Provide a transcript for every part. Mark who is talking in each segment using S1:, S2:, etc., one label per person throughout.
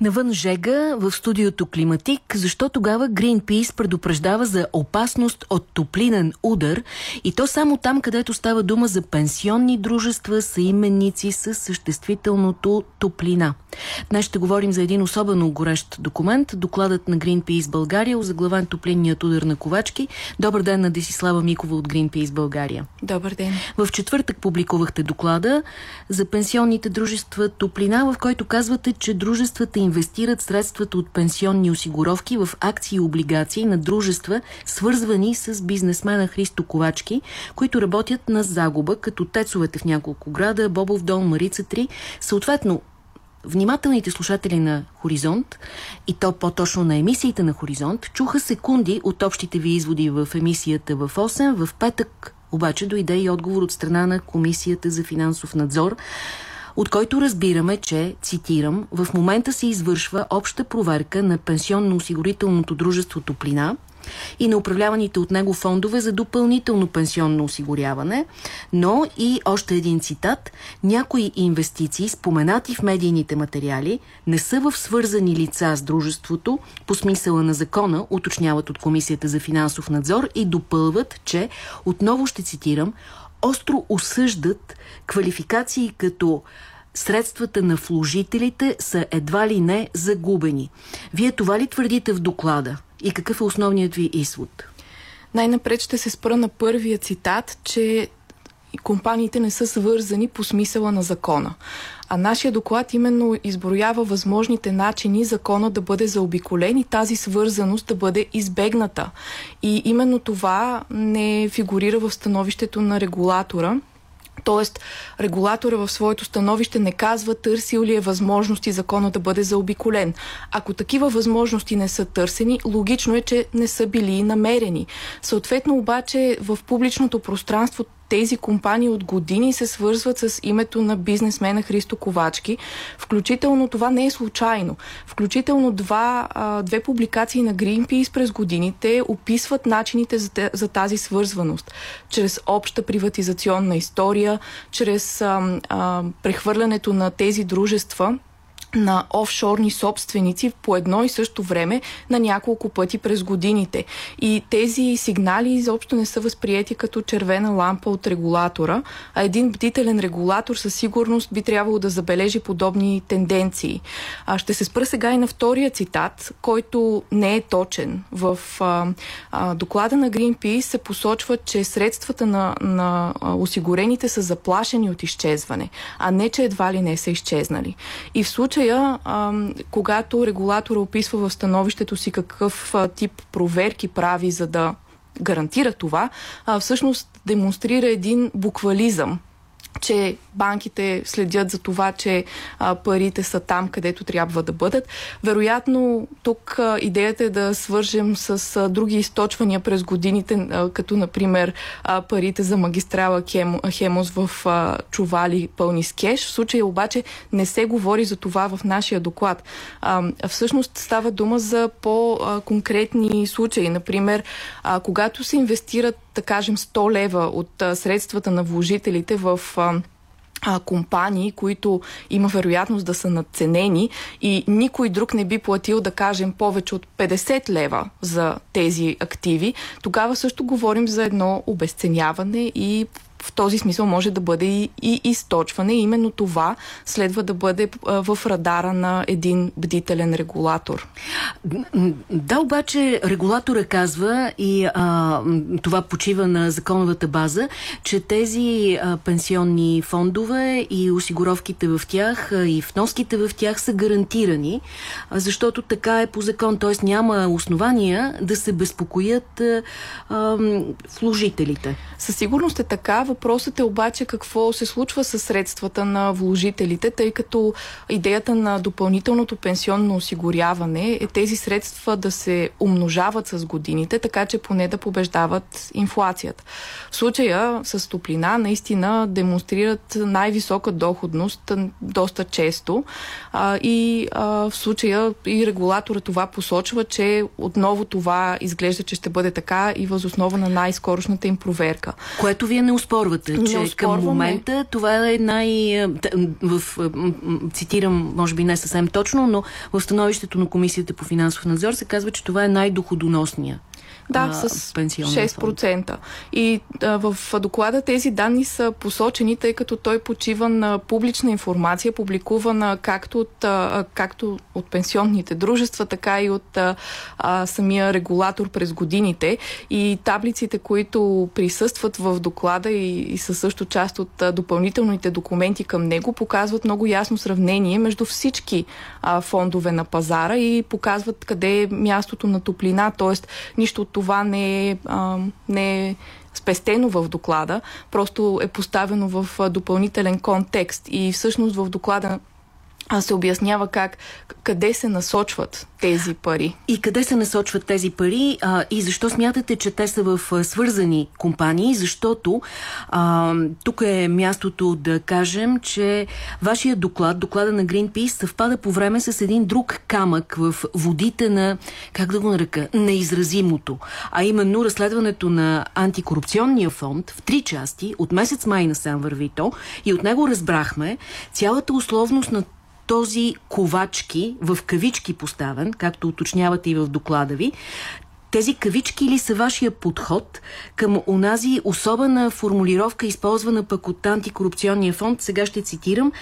S1: Навън жега в студиото Климатик, защо тогава Greenpeace предупреждава за опасност от топлинен удар и то само там, където става дума за пенсионни дружества, съименници с съществителното топлина. Днес ще говорим за един особено горещ документ, докладът на Greenpeace България, озаглавен топлинният удар на Ковачки. Добър ден на Десислава Микова от Greenpeace България.
S2: Добър ден.
S1: В четвъртък публикувахте доклада за пенсионните дружества Топлина, в който казвате, че дружествата инвестират средствата от пенсионни осигуровки в акции и облигации на дружества, свързвани с бизнесмена Христо Ковачки, които работят на загуба, като тецовете в няколко града, Бобов дом, Марица 3. Съответно, внимателните слушатели на Хоризонт, и то по-точно на емисиите на Хоризонт, чуха секунди от общите ви изводи в емисията в 8, в петък обаче дойде и отговор от страна на Комисията за финансов надзор, от който разбираме, че, цитирам, в момента се извършва обща проверка на пенсионно-осигурителното дружество Топлина и на управляваните от него фондове за допълнително пенсионно осигуряване, но и още един цитат някои инвестиции, споменати в медийните материали, не са в свързани лица с дружеството по смисъла на закона, уточняват от Комисията за финансов надзор и допълват, че, отново ще цитирам, остро осъждат квалификации като средствата на вложителите са едва ли не загубени. Вие това ли твърдите в доклада? И какъв е основният ви извод?
S2: Най-напред ще се спра на първия цитат, че компаниите не са свързани по смисъла на закона. А нашия доклад именно изброява възможните начини закона да бъде заобиколен и тази свързаност да бъде избегната. И именно това не фигурира в становището на регулатора, Тоест, регулатора в своето становище не казва търсил ли е възможности закона да бъде заобиколен. Ако такива възможности не са търсени, логично е, че не са били намерени. Съответно обаче в публичното пространство тези компании от години се свързват с името на бизнесмена Христо Ковачки. Включително това не е случайно. Включително два, две публикации на Greenpeace през годините описват начините за, за тази свързваност. Чрез обща приватизационна история, чрез а, а, прехвърлянето на тези дружества на офшорни собственици по едно и също време на няколко пъти през годините. И тези сигнали изобщо не са възприяти като червена лампа от регулатора, а един бдителен регулатор със сигурност би трябвало да забележи подобни тенденции. А ще се спра сега и на втория цитат, който не е точен. В а, а, доклада на Greenpeace се посочва, че средствата на, на осигурените са заплашени от изчезване, а не, че едва ли не са изчезнали. И в случая случая, когато регулатора описва в становището си какъв тип проверки прави, за да гарантира това, всъщност демонстрира един буквализъм че банките следят за това, че а, парите са там, където трябва да бъдат. Вероятно, тук а, идеята е да свържем с а, други източвания през годините, а, като например а, парите за магистрала Хем, Хемос в а, чували пълни с кеш. В случая обаче не се говори за това в нашия доклад. А, всъщност става дума за по-конкретни случаи. Например, а, когато се инвестират да кажем 100 лева от а, средствата на вложителите в а, а, компании, които има вероятност да са надценени и никой друг не би платил, да кажем, повече от 50 лева за тези активи, тогава също говорим за едно обесценяване и в този смисъл може да бъде и, и източване. И именно това следва да бъде в радара на един бдителен регулатор.
S1: Да, обаче регулатора казва и а, това почива на законовата база, че тези а, пенсионни фондове и осигуровките в тях а, и вноските в тях са гарантирани, а, защото така е по закон, т.е. няма основания да се безпокоят а, а, вложителите.
S2: Със сигурност е така. Въпросът е обаче какво се случва с средствата на вложителите, тъй като идеята на допълнителното пенсионно осигуряване е тези средства да се умножават с годините, така че поне да побеждават инфлацията. В случая с топлина наистина демонстрират най-висока доходност доста често а, и а, в случая и регулатора това посочва, че отново това изглежда, че ще бъде така и възоснова на най-скорошната им проверка.
S1: Което вие не успорвате оспорвате, че
S2: не
S1: към момента това е най... В, цитирам, може би не съвсем точно, но в становището на Комисията по финансов надзор се казва, че това е най-доходоносния
S2: да, с 6%. Фонд. И а, в доклада тези данни са посочени, тъй като той почива на публична информация, публикувана както от, а, както от пенсионните дружества, така и от а, а, самия регулатор през годините. И таблиците, които присъстват в доклада и, и са също част от а, допълнителните документи към него, показват много ясно сравнение между всички а, фондове на пазара и показват къде е мястото на топлина, т.е. нищо от това не е, а, не е спестено в доклада, просто е поставено в допълнителен контекст. И всъщност в доклада се обяснява как, къде се насочват тези пари.
S1: И къде се насочват тези пари а, и защо смятате, че те са в свързани компании, защото а, тук е мястото да кажем, че вашия доклад, доклада на Greenpeace, съвпада по време с един друг камък в водите на, как да го нарека, неизразимото, а именно разследването на антикорупционния фонд в три части, от месец май насам върви то, и от него разбрахме цялата условност на този ковачки, в кавички поставен, както уточнявате и в доклада ви, тези кавички ли са вашия подход към онази особена формулировка, използвана пък от антикорупционния фонд, сега ще цитирам,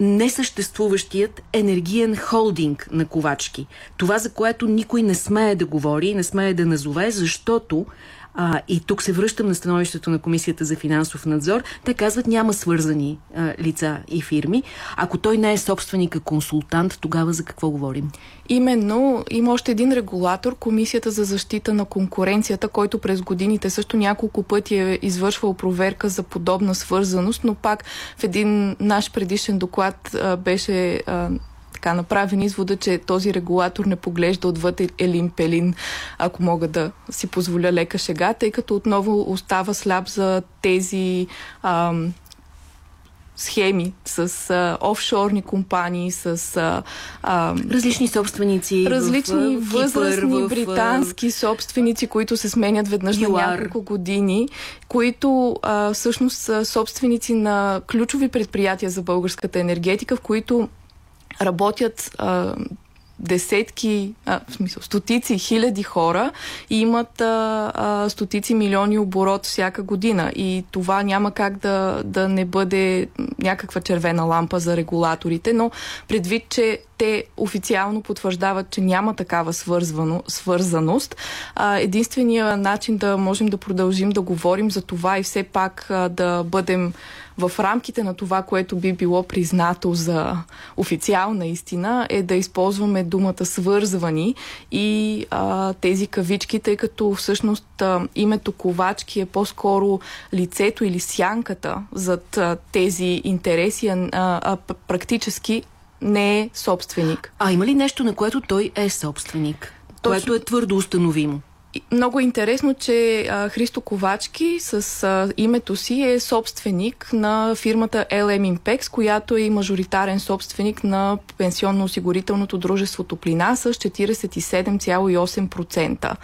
S1: несъществуващият енергиен холдинг на ковачки. Това, за което никой не смее да говори, не смее да назове, защото а, и тук се връщам на становището на Комисията за финансов надзор. Те казват няма свързани а, лица и фирми. Ако той не е собственик, а консултант, тогава за какво говорим?
S2: Именно има още един регулатор, Комисията за защита на конкуренцията, който през годините също няколко пъти е извършвал проверка за подобна свързаност, но пак в един наш предишен доклад а, беше а, така направен извода, че този регулатор не поглежда отвъд Елин Пелин, ако мога да си позволя лека шега, тъй като отново остава слаб за тези ам, схеми с а, офшорни компании, с а,
S1: а, различни собственици,
S2: различни в, възрастни в, британски собственици, които се сменят веднъж на няколко години, които а, всъщност са собственици на ключови предприятия за българската енергетика, в които работят а, десетки, а, в смисъл, стотици хиляди хора и имат а, а, стотици милиони оборот всяка година. И това няма как да, да не бъде някаква червена лампа за регулаторите, но предвид, че те официално потвърждават, че няма такава свързвано, свързаност. А, единствения начин да можем да продължим да говорим за това и все пак да бъдем в рамките на това, което би било признато за официална истина, е да използваме думата свързвани и а, тези кавички, тъй като всъщност а, името Ковачки е по-скоро лицето или сянката зад а, тези интереси, а, а практически не е собственик.
S1: А има ли нещо, на което той е собственик? Точно... Което е твърдо установимо?
S2: Много е интересно, че а, Христо Ковачки с а, името си е собственик на фирмата LM Impex, която е и мажоритарен собственик на пенсионно-осигурителното дружество Топлина с 47,8%.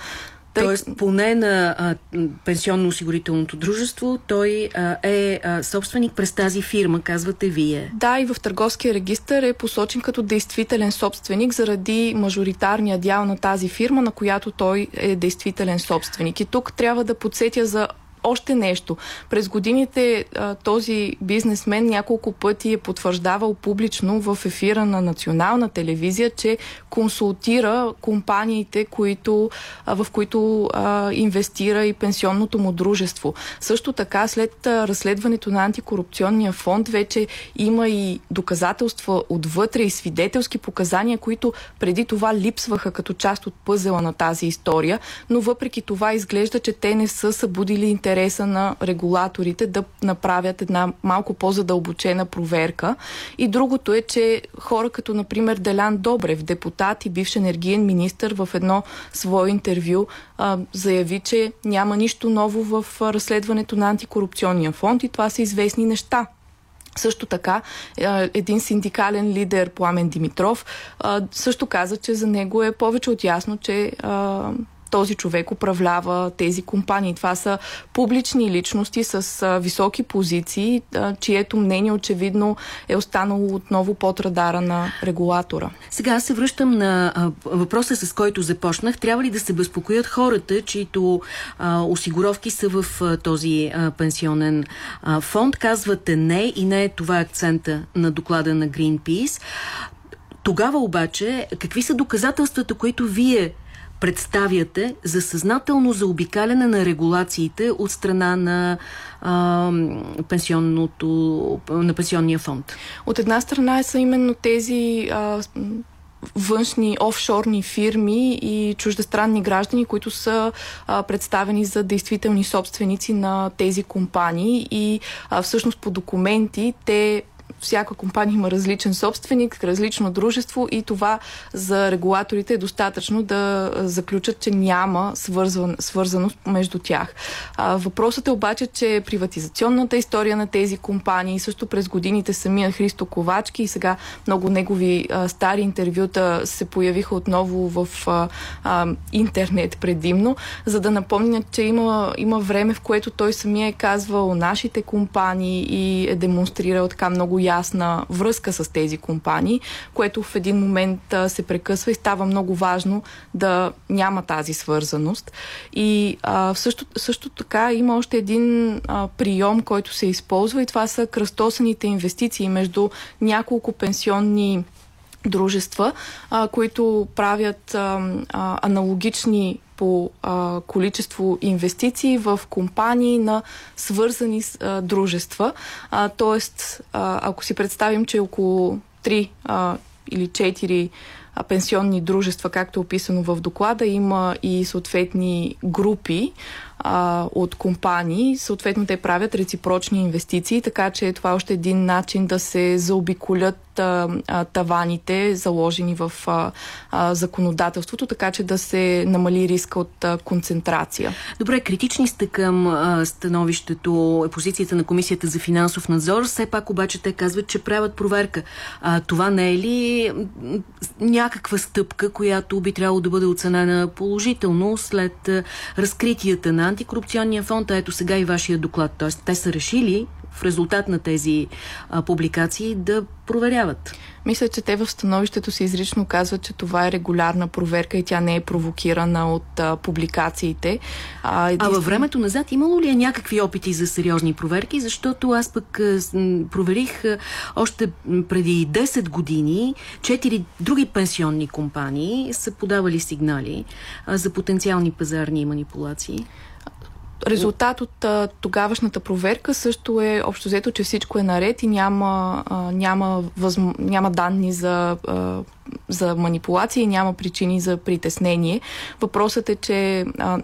S1: Тъй... Тоест, поне на пенсионно-осигурителното дружество, той а, е а, собственик през тази фирма, казвате вие.
S2: Да, и в търговския регистр е посочен като действителен собственик заради мажоритарния дял на тази фирма, на която той е действителен собственик. И тук трябва да подсетя за още нещо. През годините този бизнесмен няколко пъти е потвърждавал публично в ефира на национална телевизия, че консултира компаниите, които, в които инвестира и пенсионното му дружество. Също така, след разследването на антикорупционния фонд, вече има и доказателства отвътре и свидетелски показания, които преди това липсваха като част от пъзела на тази история, но въпреки това изглежда, че те не са събудили интерес интереса на регулаторите да направят една малко по-задълбочена проверка. И другото е, че хора като, например, Делян Добрев, депутат и бивш енергиен министр в едно свое интервю а, заяви, че няма нищо ново в разследването на антикорупционния фонд и това са известни неща. Също така, един синдикален лидер, Пламен Димитров, също каза, че за него е повече от ясно, че този човек управлява тези компании. Това са публични личности с високи позиции, чието мнение очевидно е останало отново под радара на регулатора.
S1: Сега се връщам на въпроса, с който започнах. Трябва ли да се безпокоят хората, чието а, осигуровки са в а, този а, пенсионен а, фонд? Казвате не и не е това акцента на доклада на Greenpeace. Тогава обаче, какви са доказателствата, които вие представяте за съзнателно заобикаляне на регулациите от страна на, а, на пенсионния фонд?
S2: От една страна са именно тези а, външни офшорни фирми и чуждестранни граждани, които са а, представени за действителни собственици на тези компании и а, всъщност по документи те всяка компания има различен собственик, различно дружество и това за регулаторите е достатъчно да заключат, че няма свързван, свързаност между тях. А, въпросът е обаче, че приватизационната история на тези компании, също през годините самия Христо Ковачки и сега много негови а, стари интервюта се появиха отново в а, а, интернет предимно, за да напомнят, че има, има време, в което той самия е казвал нашите компании и е демонстрирал така много ясно ясна връзка с тези компании, което в един момент се прекъсва и става много важно да няма тази свързаност. И а, също, също така има още един а, прием, който се използва и това са кръстосаните инвестиции между няколко пенсионни дружества, а, които правят а, а, аналогични по а, количество инвестиции в компании на свързани с, а, дружества. А, тоест, а, ако си представим, че около 3 а, или 4 пенсионни дружества, както е описано в доклада, има и съответни групи а, от компании. Съответно, те правят реципрочни инвестиции, така че това е още един начин да се заобиколят а, а, таваните, заложени в а, а, законодателството, така че да се намали риска от а, концентрация.
S1: Добре, критични сте към а, становището, позицията на Комисията за финансов надзор. Все пак обаче те казват, че правят проверка. А, това не е ли някаква стъпка, която би трябвало да бъде оценена положително след разкритията на антикорупционния фонд, а ето сега и вашия доклад. Тоест, те са решили в резултат на тези а, публикации да проверяват.
S2: Мисля, че те в становището си изрично казват, че това е регулярна проверка и тя не е провокирана от а, публикациите.
S1: А, единствен... а във времето назад имало ли е някакви опити за сериозни проверки? Защото аз пък а, проверих а, още преди 10 години четири други пенсионни компании са подавали сигнали а, за потенциални пазарни манипулации.
S2: Резултат от а, тогавашната проверка също е общо взето, че всичко е наред и няма, а, няма, възм... няма данни за, а, за манипулация и няма причини за притеснение. Въпросът е, че а,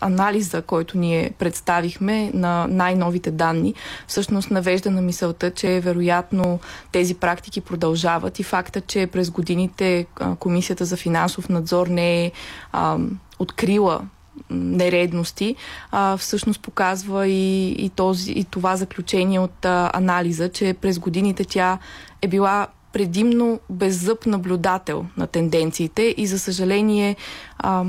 S2: анализа, който ние представихме на най-новите данни, всъщност навежда на мисълта, че вероятно тези практики продължават и факта, че през годините Комисията за финансов надзор не е а, открила нередности, а, всъщност показва и, и, този, и това заключение от а, анализа, че през годините тя е била предимно беззъб наблюдател на тенденциите и за съжаление а,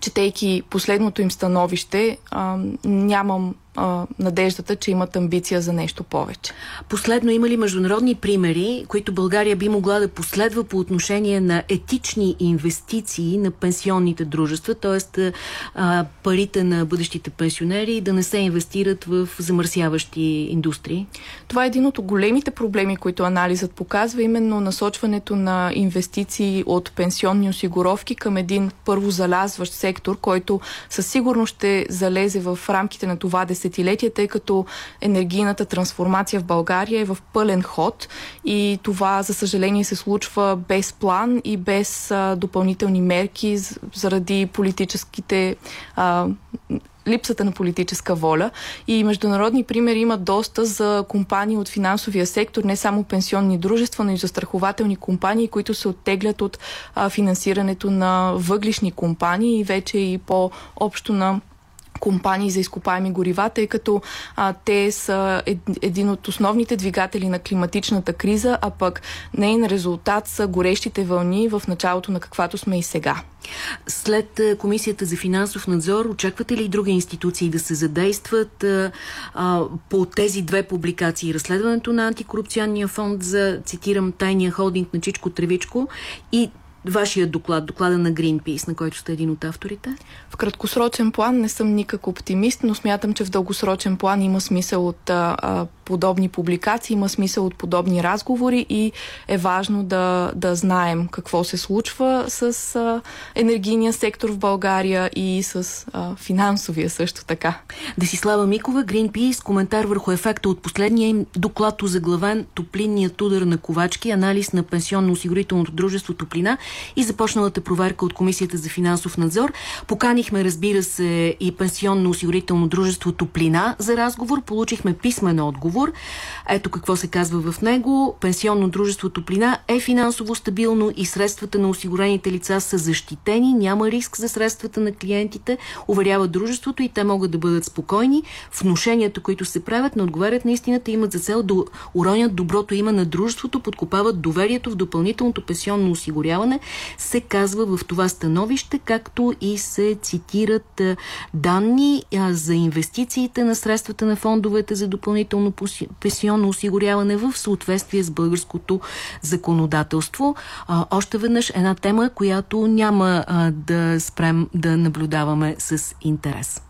S2: четейки последното им становище, а, нямам а, надеждата, че имат амбиция за нещо повече.
S1: Последно, има ли международни примери, които България би могла да последва по отношение на етични инвестиции на пенсионните дружества, т.е. парите на бъдещите пенсионери да не се инвестират в замърсяващи индустрии?
S2: Това е един от големите проблеми, които анализът показва, именно насочването на инвестиции от пенсионни осигуровки към един първо залязващ сектор, който със сигурност ще залезе в рамките на това 10 десетилетия, тъй като енергийната трансформация в България е в пълен ход и това, за съжаление, се случва без план и без а, допълнителни мерки заради политическите а, липсата на политическа воля. И международни примери има доста за компании от финансовия сектор, не само пенсионни дружества, но и за страхователни компании, които се оттеглят от а, финансирането на въглишни компании и вече и по-общо на компании за изкопаеми горива, тъй като а, те са ед, един от основните двигатели на климатичната криза, а пък нейн резултат са горещите вълни в началото на каквато сме и сега.
S1: След Комисията за финансов надзор, очаквате ли и други институции да се задействат а, а, по тези две публикации? Разследването на антикорупционния фонд за, цитирам, тайния холдинг на Чичко Тревичко и вашия доклад, доклада на Greenpeace, на който сте един от авторите?
S2: В краткосрочен план не съм никак оптимист, но смятам, че в дългосрочен план има смисъл от а, подобни публикации, има смисъл от подобни разговори и е важно да, да знаем какво се случва с а, енергийния сектор в България и с а, финансовия също така.
S1: Десислава Микова, Greenpeace, коментар върху ефекта от последния им доклад заглавен Топлинният удар на Ковачки, анализ на пенсионно-осигурителното дружество Топлина и започналата проверка от Комисията за финансов надзор. Поканихме, разбира се, и пенсионно-осигурително дружество Топлина за разговор. Получихме писмен отговор. Ето какво се казва в него. Пенсионно дружество Топлина е финансово стабилно и средствата на осигурените лица са защитени. Няма риск за средствата на клиентите, уверява дружеството и те могат да бъдат спокойни. Вношенията, които се правят, не отговарят на истината, имат за цел да уронят доброто име на дружеството, подкопават доверието в допълнителното пенсионно осигуряване се казва в това становище, както и се цитират данни за инвестициите на средствата на фондовете за допълнително пенсионно осигуряване в съответствие с българското законодателство. Още веднъж една тема, която няма да спрем да наблюдаваме с интерес.